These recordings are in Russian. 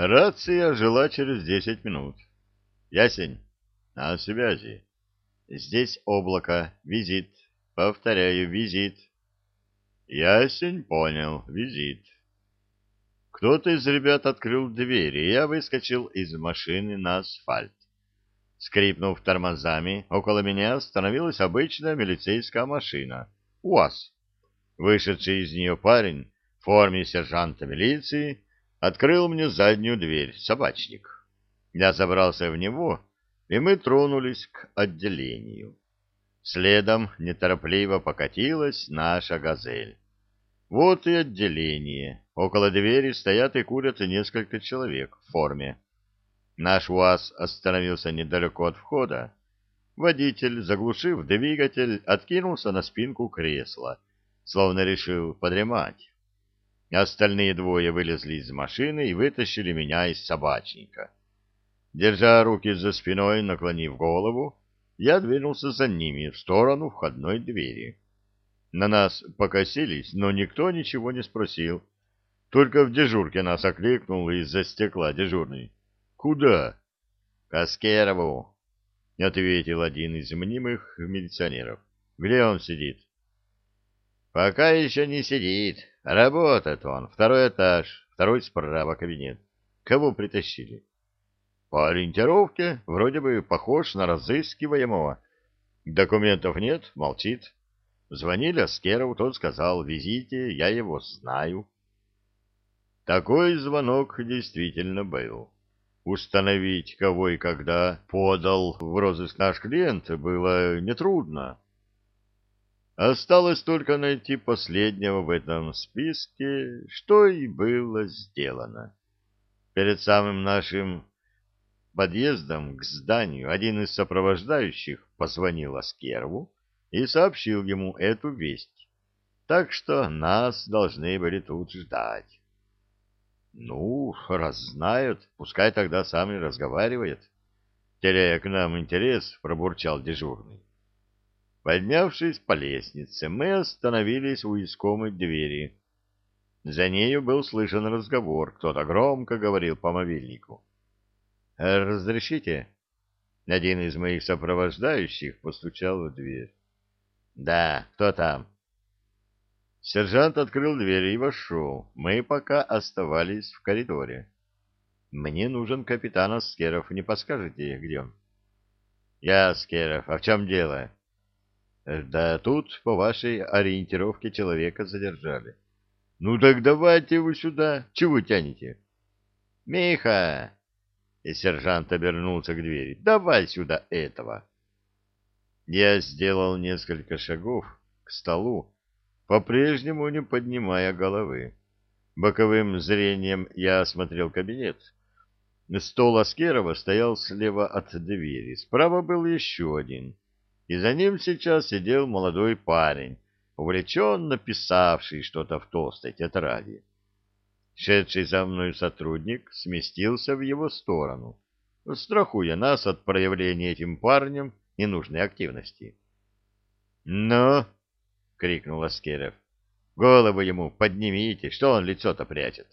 Рация жила через десять минут. Ясень, на связи. Здесь облако, визит. Повторяю, визит. Ясень, понял, визит. Кто-то из ребят открыл дверь, и я выскочил из машины на асфальт. Скрипнув тормозами, около меня остановилась обычная милицейская машина. УАЗ. Вышедший из нее парень в форме сержанта милиции открыл мне заднюю дверь, собачник. Я забрался в него, и мы тронулись к отделению. Следом неторопливо покатилась наша «Газель». Вот и отделение. Около двери стоят и курят несколько человек в форме. Наш УАЗ остановился недалеко от входа. Водитель, заглушив двигатель, откинулся на спинку кресла, словно решил подремать. Остальные двое вылезли из машины и вытащили меня из собачника. Держа руки за спиной, наклонив голову, я двинулся за ними в сторону входной двери. На нас покосились, но никто ничего не спросил. Только в дежурке нас окликнул из-за стекла дежурный. «Куда?» «К Аскерову», — ответил один из мнимых милиционеров. «Где он сидит?» «Пока еще не сидит. Работает он. Второй этаж, второй справа кабинет. Кого притащили?» По ориентировке вроде бы похож на разыскиваемого. Документов нет, молчит. Звонили Аскерову, тот сказал, везите, я его знаю. Такой звонок действительно был. Установить, кого и когда подал в розыск наш клиент, было нетрудно. Осталось только найти последнего в этом списке, что и было сделано. Перед самым нашим подъездом к зданию один из сопровождающих позвонил Аскерову и сообщил ему эту весть. Так что нас должны были тут ждать. Ну, раз знают, пускай тогда сам и разговаривает. Теряя к нам интерес, пробурчал дежурный. Поднявшись по лестнице, мы остановились у искомой двери. За нею был слышен разговор, кто-то громко говорил по мобильнику. «Разрешите?» Один из моих сопровождающих постучал в дверь. «Да, кто там?» Сержант открыл дверь и вошел. Мы пока оставались в коридоре. «Мне нужен капитан Аскеров. Не подскажете, где он?» «Я Аскеров. А в чем дело?» «Да тут по вашей ориентировке человека задержали». «Ну так давайте вы сюда. Чего тянете?» «Миха!» И сержант обернулся к двери. «Давай сюда этого!» Я сделал несколько шагов к столу, по-прежнему не поднимая головы. Боковым зрением я осмотрел кабинет. Стол Аскерова стоял слева от двери, справа был еще один, и за ним сейчас сидел молодой парень, увлеченно писавший что-то в толстой тетради. Шедший за мной сотрудник сместился в его сторону, страхуя нас от проявления этим парнем ненужной активности. «Ну!» — крикнул Аскеров. «Голову ему поднимите, что он лицо-то прячет?»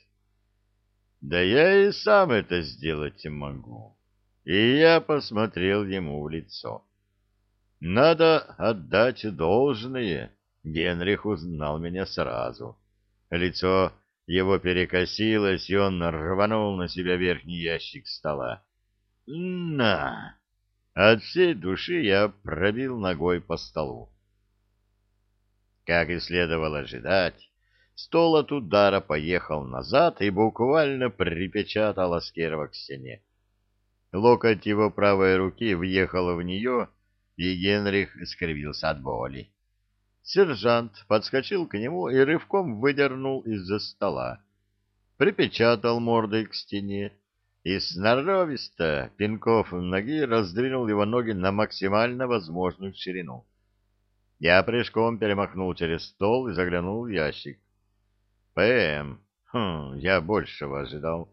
«Да я и сам это сделать могу». И я посмотрел ему в лицо. Надо отдать должное. Генрих узнал меня сразу. Лицо его перекосилось, и он рванул на себя верхний ящик стола. «На!» От всей души я пробил ногой по столу. Как и следовало ожидать, стол от удара поехал назад и буквально припечатал Аскерова к стене. Локоть его правой руки въехал в нее, и Генрих скривился от боли. Сержант подскочил к нему и рывком выдернул из-за стола. Припечатал мордой к стене и сноровисто пинков ноги раздвинул его ноги на максимально возможную ширину. Я прыжком перемахнул через стол и заглянул в ящик. ПМ. Хм, я большего ожидал.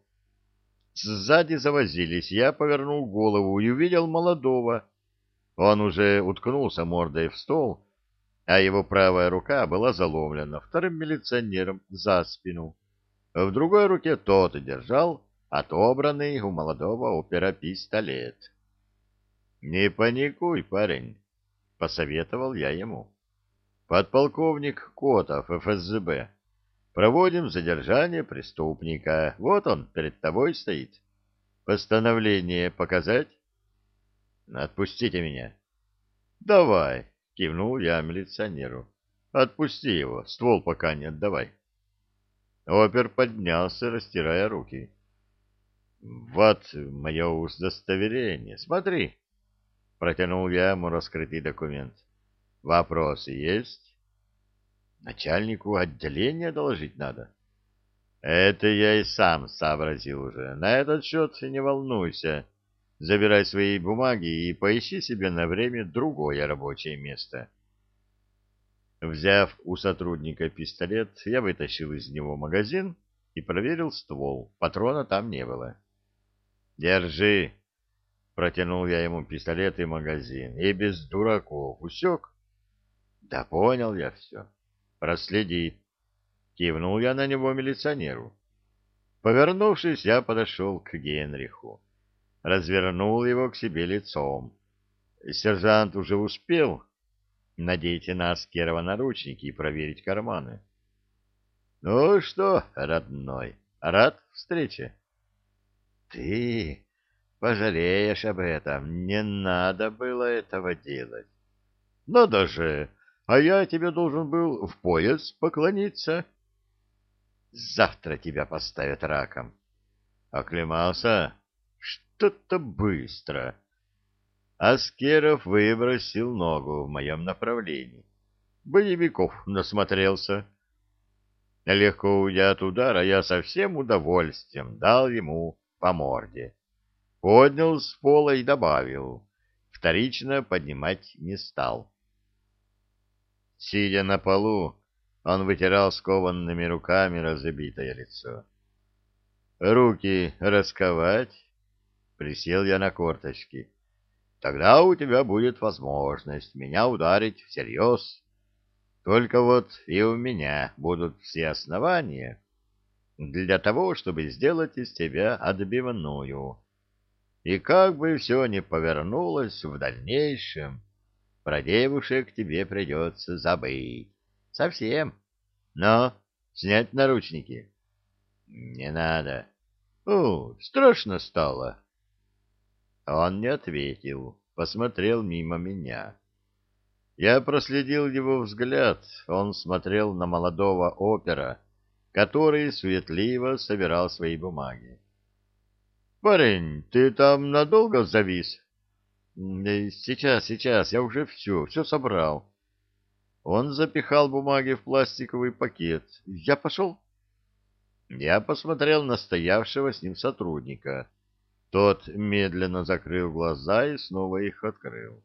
Сзади завозились, я повернул голову и увидел молодого. Он уже уткнулся мордой в стол, а его правая рука была заломлена вторым милиционером за спину. В другой руке тот держал отобранный у молодого опера пистолет. «Не паникуй, парень», — посоветовал я ему. «Подполковник Котов, ФСБ. Проводим задержание преступника. Вот он перед тобой стоит. Постановление показать?» «Отпустите меня». «Давай», — кивнул я милиционеру. «Отпусти его, ствол пока не отдавай». Опер поднялся, растирая руки. «Вот мое удостоверение. Смотри». Протянул я ему раскрытый документ. Вопросы есть? Начальнику отделения доложить надо. Это я и сам сообразил уже. На этот счет не волнуйся. Забирай свои бумаги и поищи себе на время другое рабочее место. Взяв у сотрудника пистолет, я вытащил из него магазин и проверил ствол. Патрона там не было. «Держи!» Протянул я ему пистолет и магазин. И без дураков. Усек? Да понял я все. Проследи. Кивнул я на него милиционеру. Повернувшись, я подошел к Генриху. Развернул его к себе лицом. Сержант уже успел надеть на Аскерова наручники и проверить карманы. — Ну что, родной, рад встрече? — Ты Пожалеешь об этом. Не надо было этого делать. Надо же, а я тебе должен был в пояс поклониться. Завтра тебя поставят раком. Оклемался? Что-то быстро. Аскеров выбросил ногу в моем направлении. Боевиков насмотрелся. Легко уйдя от удара, я со всем удовольствием дал ему по морде поднял с пола и добавил. Вторично поднимать не стал. Сидя на полу, он вытирал скованными руками разобитое лицо. «Руки расковать?» Присел я на корточки. «Тогда у тебя будет возможность меня ударить всерьез. Только вот и у меня будут все основания для того, чтобы сделать из тебя отбивную». И как бы все ни повернулось в дальнейшем, про девушек тебе придется забыть. Совсем. Но снять наручники. Не надо. О, страшно стало. Он не ответил, посмотрел мимо меня. Я проследил его взгляд. Он смотрел на молодого опера, который суетливо собирал свои бумаги. Парень, ты там надолго завис? Сейчас, сейчас, я уже все, все собрал. Он запихал бумаги в пластиковый пакет. Я пошел? Я посмотрел на стоявшего с ним сотрудника. Тот медленно закрыл глаза и снова их открыл.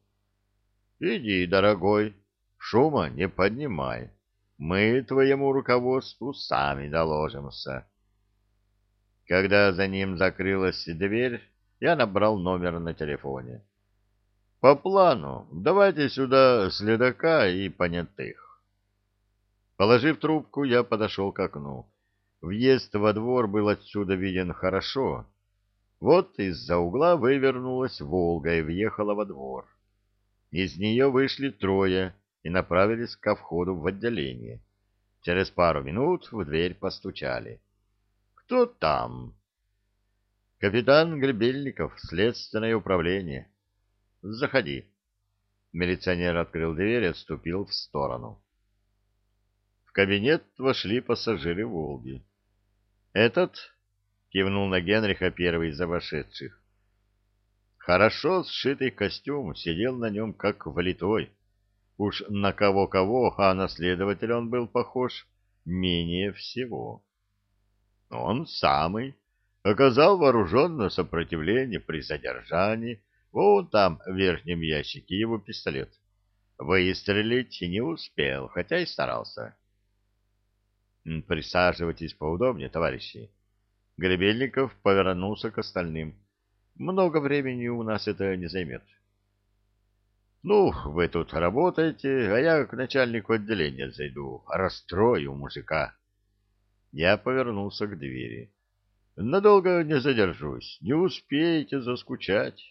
Иди, дорогой, шума не поднимай. Мы твоему руководству сами доложимся. Когда за ним закрылась дверь, я набрал номер на телефоне. По плану, давайте сюда следака и понятых. Положив трубку, я подошел к окну. Въезд во двор был отсюда виден хорошо. Вот из-за угла вывернулась «Волга» и въехала во двор. Из нее вышли трое и направились ко входу в отделение. Через пару минут в дверь постучали. Кто там? Капитан Гребельников, следственное управление. Заходи. Милиционер открыл дверь и отступил в сторону. В кабинет вошли пассажиры «Волги». «Этот?» — кивнул на Генриха первый из вошедших. Хорошо сшитый костюм сидел на нем как влитой. Уж на кого-кого, а на следователя он был похож менее всего. Он самый оказал вооруженное сопротивление при задержании. Вон там, в верхнем ящике, его пистолет. Выстрелить не успел, хотя и старался. Присаживайтесь поудобнее, товарищи. Гребельников повернулся к остальным. Много времени у нас это не займет. Ну, вы тут работаете, а я к начальнику отделения зайду, расстрою мужика. Я повернулся к двери. Надолго не задержусь, не успеете заскучать.